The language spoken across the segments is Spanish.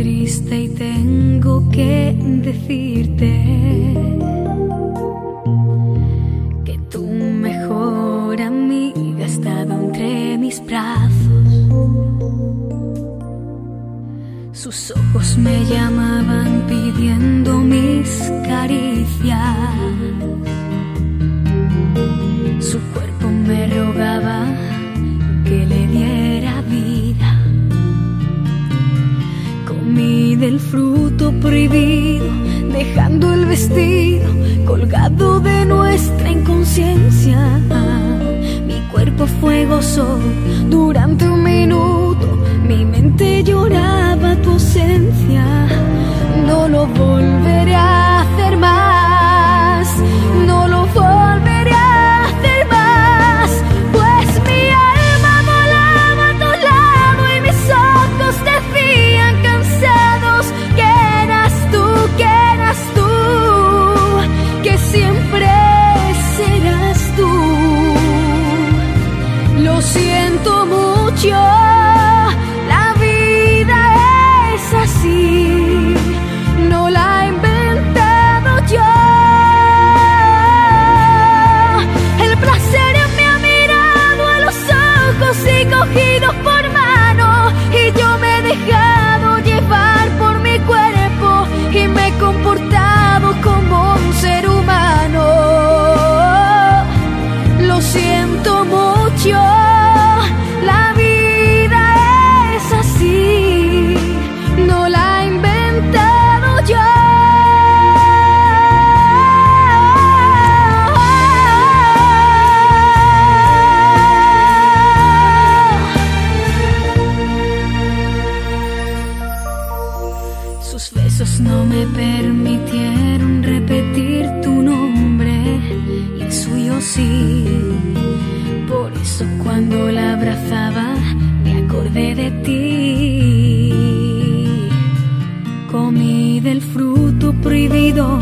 triste y tengo que decirte que tu mejor amiga ha estado entre mis brazos. Sus ojos me llamaban pidiendo mis caricias. el fruto prohibido, dejando el vestido colgado de nuestra inconsciencia. Mi cuerpo fue gozo yo. fruto prohibido,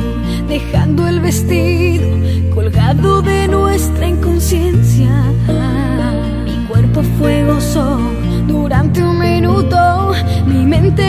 dejando el vestido colgado de nuestra inconsciencia. Mi cuerpo fue gozo durante un minuto, mi mente